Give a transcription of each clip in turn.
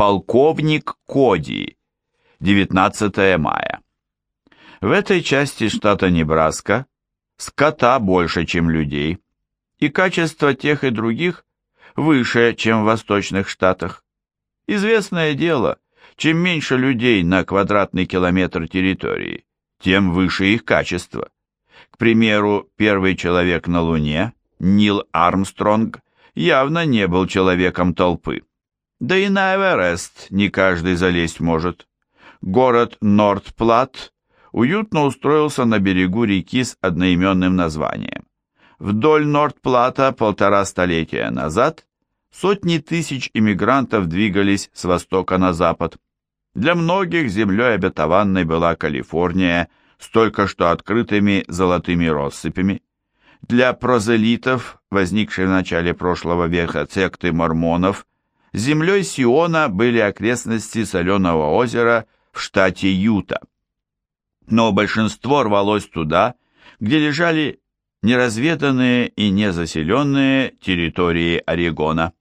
Полковник Коди. 19 мая. В этой части штата Небраска скота больше, чем людей, и качество тех и других выше, чем в восточных штатах. Известное дело, чем меньше людей на квадратный километр территории, тем выше их качество. К примеру, первый человек на Луне, Нил Армстронг, явно не был человеком толпы. Да и на Эверест не каждый залезть может. Город Нордплат уютно устроился на берегу реки с одноименным названием. Вдоль Нордплата полтора столетия назад сотни тысяч иммигрантов двигались с востока на запад. Для многих землей обетованной была Калифорния с только что открытыми золотыми россыпями. Для прозелитов, возникшей в начале прошлого века секты мормонов, землей Сиона были окрестности соленого озера в штате Юта. Но большинство рвалось туда, где лежали неразведанные и незаселенные территории Орегона.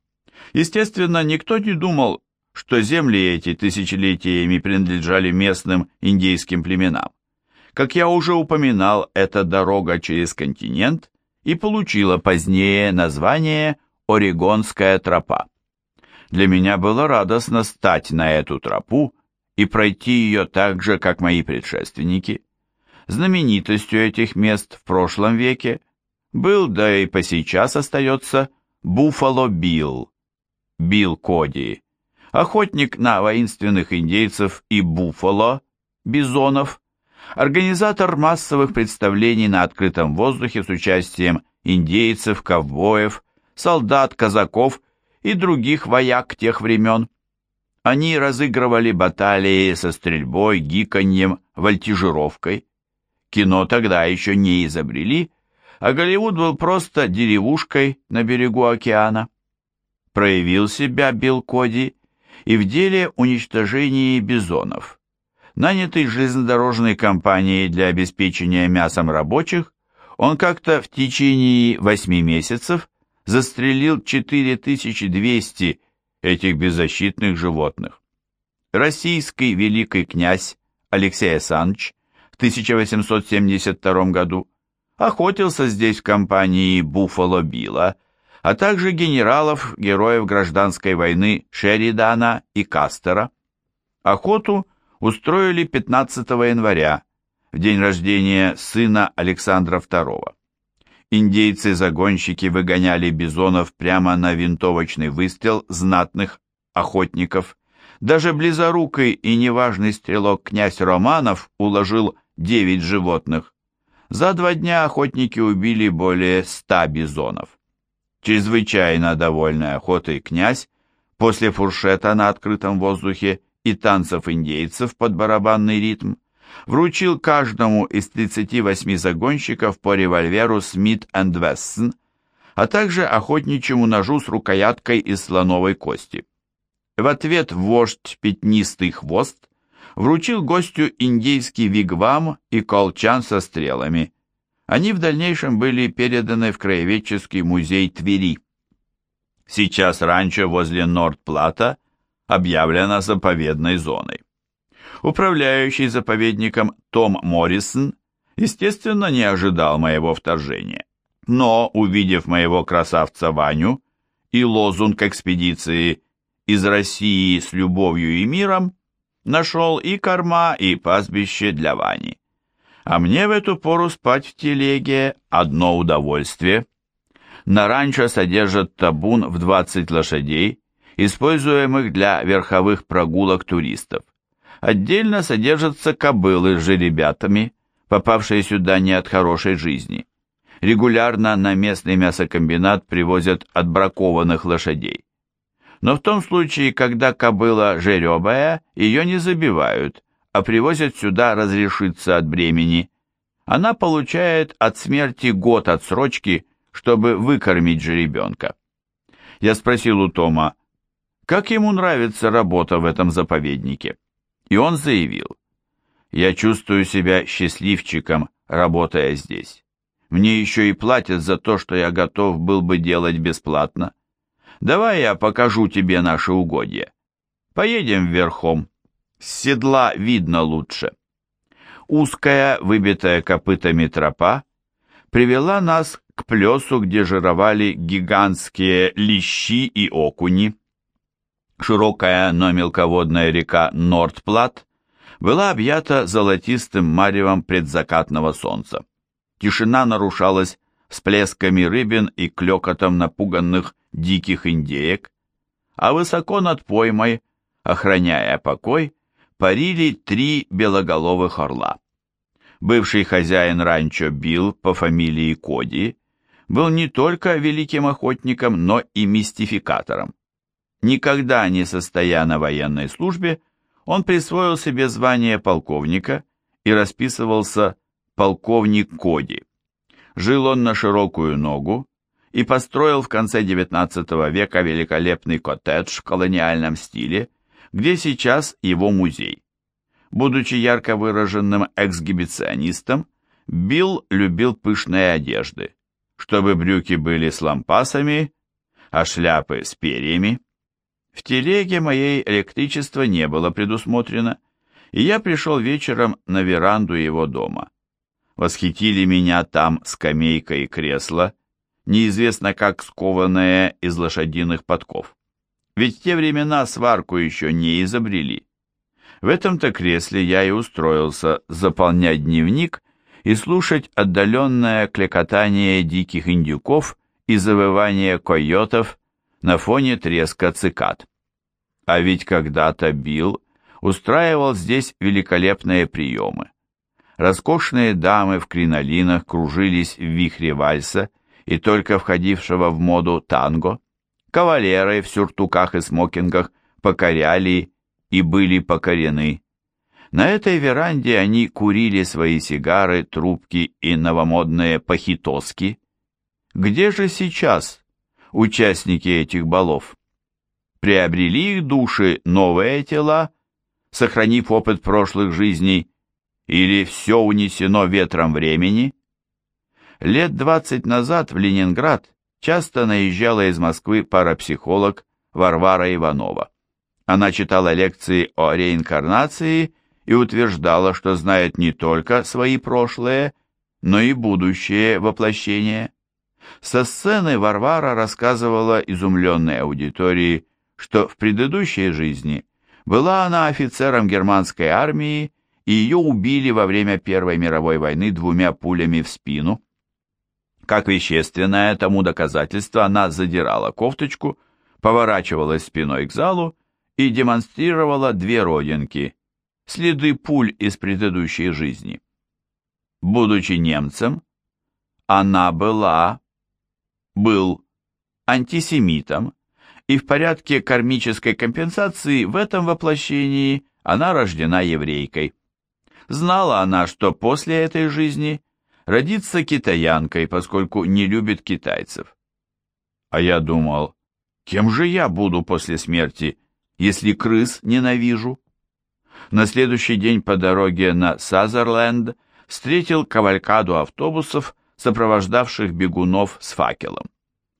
Естественно, никто не думал, что земли эти тысячелетиями принадлежали местным индейским племенам. Как я уже упоминал, эта дорога через континент и получила позднее название Орегонская тропа. Для меня было радостно стать на эту тропу и пройти ее так же, как мои предшественники. Знаменитостью этих мест в прошлом веке был, да и по сейчас остается, Буффало Билл, Билл Коди, охотник на воинственных индейцев и буффало, бизонов, организатор массовых представлений на открытом воздухе с участием индейцев, ковбоев, солдат, казаков и других вояк тех времен. Они разыгрывали баталии со стрельбой, гиканьем, вольтижировкой. Кино тогда еще не изобрели, а Голливуд был просто деревушкой на берегу океана. Проявил себя Билл Коди и в деле уничтожения бизонов. Нанятый железнодорожной компанией для обеспечения мясом рабочих, он как-то в течение восьми месяцев застрелил 4200 этих беззащитных животных. Российский великий князь Алексей Александрович в 1872 году охотился здесь в компании Буффало Билла, а также генералов, героев гражданской войны Шеридана и Кастера. Охоту устроили 15 января, в день рождения сына Александра II. Индейцы-загонщики выгоняли бизонов прямо на винтовочный выстрел знатных охотников. Даже близорукий и неважный стрелок князь Романов уложил девять животных. За два дня охотники убили более ста бизонов. Чрезвычайно довольный охотой князь после фуршета на открытом воздухе и танцев индейцев под барабанный ритм вручил каждому из 38 загонщиков по револьверу Смит энд Вессон, а также охотничьему ножу с рукояткой из слоновой кости. В ответ вождь Пятнистый Хвост вручил гостю индейский вигвам и колчан со стрелами. Они в дальнейшем были переданы в Краеведческий музей Твери. Сейчас ранчо возле Нордплата объявлено заповедной зоной. Управляющий заповедником Том Моррисон, естественно, не ожидал моего вторжения. Но, увидев моего красавца Ваню и лозунг экспедиции «Из России с любовью и миром», нашел и корма, и пастбище для Вани. А мне в эту пору спать в телеге одно удовольствие. На ранчо содержат табун в 20 лошадей, используемых для верховых прогулок туристов. Отдельно содержатся кобылы с жеребятами, попавшие сюда не от хорошей жизни. Регулярно на местный мясокомбинат привозят отбракованных лошадей. Но в том случае, когда кобыла жеребая, ее не забивают, а привозят сюда разрешиться от бремени. Она получает от смерти год отсрочки, чтобы выкормить жеребенка. Я спросил у Тома, как ему нравится работа в этом заповеднике и он заявил, «Я чувствую себя счастливчиком, работая здесь. Мне еще и платят за то, что я готов был бы делать бесплатно. Давай я покажу тебе наши угодья». Поедем верхом. С седла видно лучше. Узкая, выбитая копытами тропа привела нас к плесу, где жировали гигантские лещи и окуни. Широкая, но мелководная река Нордплат была объята золотистым маревом предзакатного солнца. Тишина нарушалась всплесками рыбин и клекотом напуганных диких индеек, а высоко над поймой, охраняя покой, парили три белоголовых орла. Бывший хозяин ранчо Билл по фамилии Коди был не только великим охотником, но и мистификатором. Никогда не состоя на военной службе, он присвоил себе звание полковника и расписывался полковник Коди. Жил он на широкую ногу и построил в конце XIX века великолепный коттедж в колониальном стиле, где сейчас его музей. Будучи ярко выраженным эксгибиционистом, Билл любил пышные одежды, чтобы брюки были с лампасами, а шляпы с перьями. В телеге моей электричества не было предусмотрено, и я пришел вечером на веранду его дома. Восхитили меня там скамейка и кресло, неизвестно как скованное из лошадиных подков. Ведь в те времена сварку еще не изобрели. В этом-то кресле я и устроился заполнять дневник и слушать отдаленное клекотание диких индюков и завывание койотов на фоне треска цикад. А ведь когда-то Билл устраивал здесь великолепные приемы. Роскошные дамы в кринолинах кружились в вихре вальса и только входившего в моду танго. Кавалеры в сюртуках и смокингах покоряли и были покорены. На этой веранде они курили свои сигары, трубки и новомодные похитоски. Где же сейчас участники этих балов? Приобрели их души новые тела, сохранив опыт прошлых жизней, или все унесено ветром времени? Лет двадцать назад в Ленинград часто наезжала из Москвы парапсихолог Варвара Иванова. Она читала лекции о реинкарнации и утверждала, что знает не только свои прошлые, но и будущее воплощение. Со сцены Варвара рассказывала изумленной аудитории, что в предыдущей жизни была она офицером германской армии, и ее убили во время Первой мировой войны двумя пулями в спину. Как вещественное тому доказательство, она задирала кофточку, поворачивалась спиной к залу и демонстрировала две родинки, следы пуль из предыдущей жизни. Будучи немцем, она была, был антисемитом, и в порядке кармической компенсации в этом воплощении она рождена еврейкой. Знала она, что после этой жизни родится китаянкой, поскольку не любит китайцев. А я думал, кем же я буду после смерти, если крыс ненавижу? На следующий день по дороге на Сазерленд встретил кавалькаду автобусов, сопровождавших бегунов с факелом.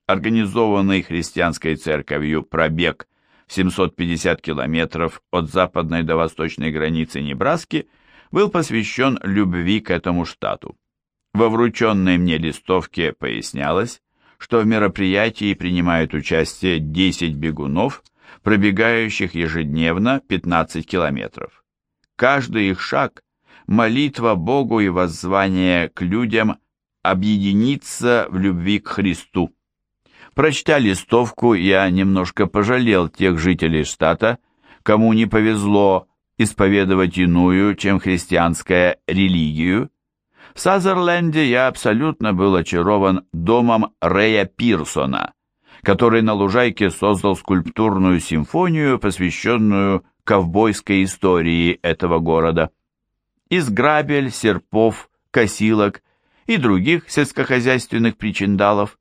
Организованный христианской церковью пробег в 750 километров от западной до восточной границы Небраски был посвящен любви к этому штату. Во врученной мне листовке пояснялось, что в мероприятии принимают участие 10 бегунов, пробегающих ежедневно 15 километров. Каждый их шаг – молитва Богу и воззвание к людям объединиться в любви к Христу. Прочтя листовку, я немножко пожалел тех жителей штата, кому не повезло исповедовать иную, чем христианская религию. В Сазерленде я абсолютно был очарован домом Рэя Пирсона, который на лужайке создал скульптурную симфонию, посвященную ковбойской истории этого города. Из грабель, серпов, косилок и других сельскохозяйственных причиндалов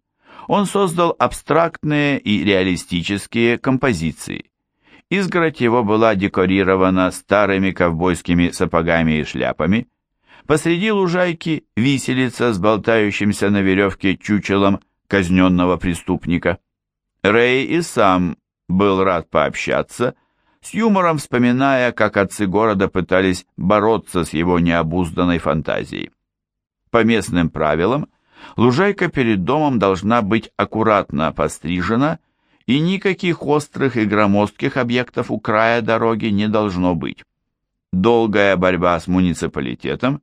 он создал абстрактные и реалистические композиции. Изгородь его была декорирована старыми ковбойскими сапогами и шляпами. Посреди лужайки виселица с болтающимся на веревке чучелом казненного преступника. Рэй и сам был рад пообщаться, с юмором вспоминая, как отцы города пытались бороться с его необузданной фантазией. По местным правилам, лужайка перед домом должна быть аккуратно пострижена, и никаких острых и громоздких объектов у края дороги не должно быть. Долгая борьба с муниципалитетом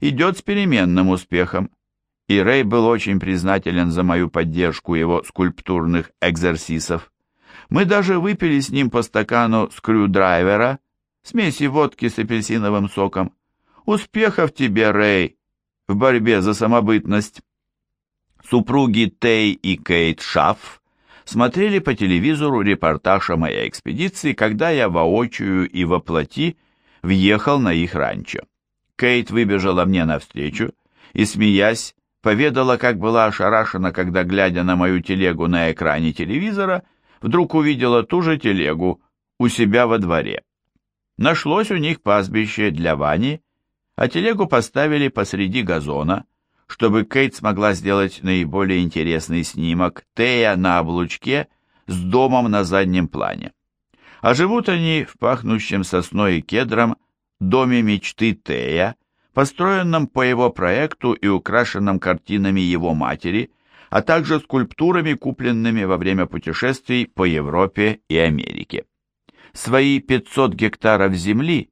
идет с переменным успехом, и Рэй был очень признателен за мою поддержку его скульптурных экзерсисов. Мы даже выпили с ним по стакану скрюдрайвера, смеси водки с апельсиновым соком. Успехов тебе, Рэй, в борьбе за самобытность. Супруги Тей и Кейт Шафф смотрели по телевизору репортаж о моей экспедиции, когда я воочию и воплоти въехал на их ранчо. Кейт выбежала мне навстречу и, смеясь, поведала, как была ошарашена, когда, глядя на мою телегу на экране телевизора, вдруг увидела ту же телегу у себя во дворе. Нашлось у них пастбище для Вани, а телегу поставили посреди газона, чтобы Кейт смогла сделать наиболее интересный снимок Тея на облучке с домом на заднем плане. А живут они в пахнущем сосной и кедром доме мечты Тея, построенном по его проекту и украшенном картинами его матери, а также скульптурами, купленными во время путешествий по Европе и Америке. Свои 500 гектаров земли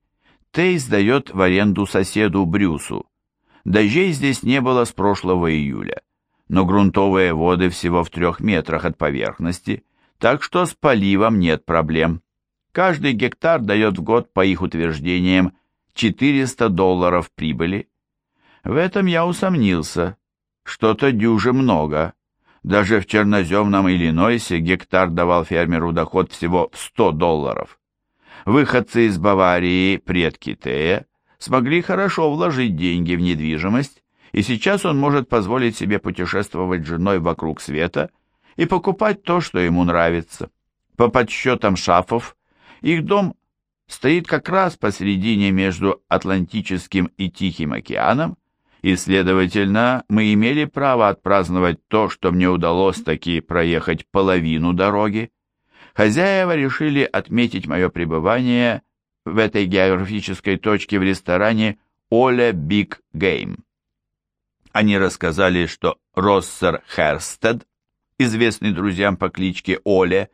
Тей сдает в аренду соседу Брюсу, Дождей здесь не было с прошлого июля, но грунтовые воды всего в трех метрах от поверхности, так что с поливом нет проблем. Каждый гектар дает в год, по их утверждениям, 400 долларов прибыли. В этом я усомнился. Что-то дюже много. Даже в черноземном Иллинойсе гектар давал фермеру доход всего в 100 долларов. Выходцы из Баварии, предки Тея, смогли хорошо вложить деньги в недвижимость, и сейчас он может позволить себе путешествовать с женой вокруг света и покупать то, что ему нравится. По подсчетам Шафов, их дом стоит как раз посередине между Атлантическим и Тихим океаном, и, следовательно, мы имели право отпраздновать то, что мне удалось таки проехать половину дороги. Хозяева решили отметить мое пребывание в этой географической точке в ресторане Ole's Big Game. Они рассказали, что Россер Херстед, известный друзьям по кличке Оле,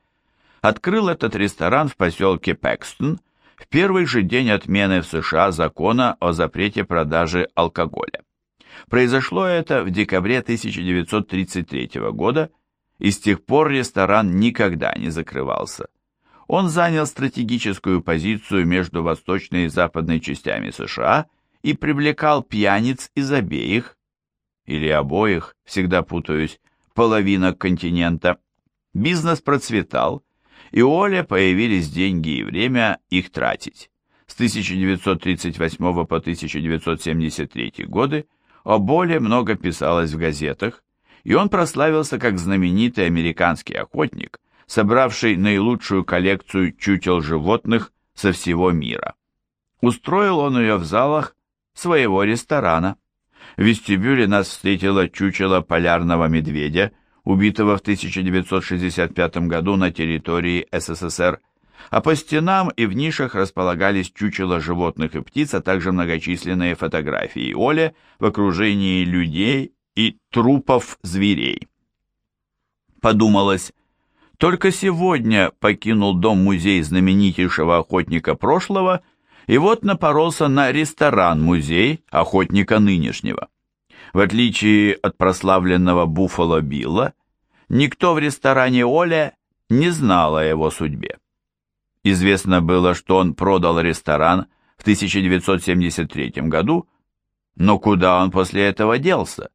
открыл этот ресторан в поселке Пэкстон в первый же день отмены в США закона о запрете продажи алкоголя. Произошло это в декабре 1933 года, и с тех пор ресторан никогда не закрывался он занял стратегическую позицию между восточной и западной частями США и привлекал пьяниц из обеих, или обоих, всегда путаюсь, половинок континента. Бизнес процветал, и у Оля появились деньги и время их тратить. С 1938 по 1973 годы о Боле много писалось в газетах, и он прославился как знаменитый американский охотник, собравший наилучшую коллекцию чучел животных со всего мира. Устроил он ее в залах своего ресторана. В вестибюле нас встретило чучело полярного медведя, убитого в 1965 году на территории СССР, а по стенам и в нишах располагались чучела животных и птиц, а также многочисленные фотографии Оли в окружении людей и трупов зверей. Подумалось, только сегодня покинул дом-музей знаменитейшего охотника прошлого и вот напоролся на ресторан-музей охотника нынешнего. В отличие от прославленного Буффало Билла, никто в ресторане Оля не знал о его судьбе. Известно было, что он продал ресторан в 1973 году, но куда он после этого делся?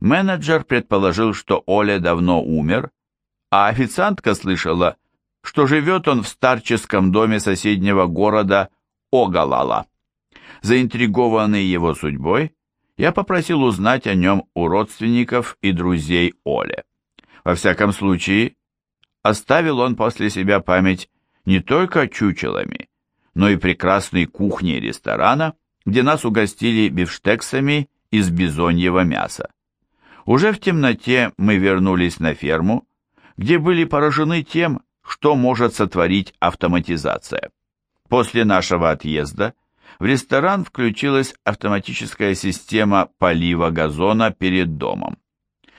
Менеджер предположил, что Оля давно умер, а официантка слышала, что живет он в старческом доме соседнего города Огалала. Заинтригованный его судьбой, я попросил узнать о нем у родственников и друзей Оле. Во всяком случае, оставил он после себя память не только чучелами, но и прекрасной кухней ресторана, где нас угостили бифштексами из бизоньего мяса. Уже в темноте мы вернулись на ферму, где были поражены тем, что может сотворить автоматизация. После нашего отъезда в ресторан включилась автоматическая система полива газона перед домом.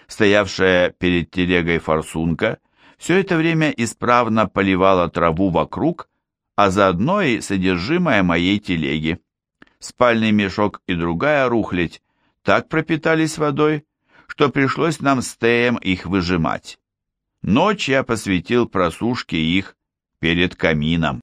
Стоявшая перед телегой форсунка все это время исправно поливала траву вокруг, а заодно и содержимое моей телеги. Спальный мешок и другая рухлядь так пропитались водой, что пришлось нам с Теем их выжимать. Ночь я посвятил просушке их перед камином.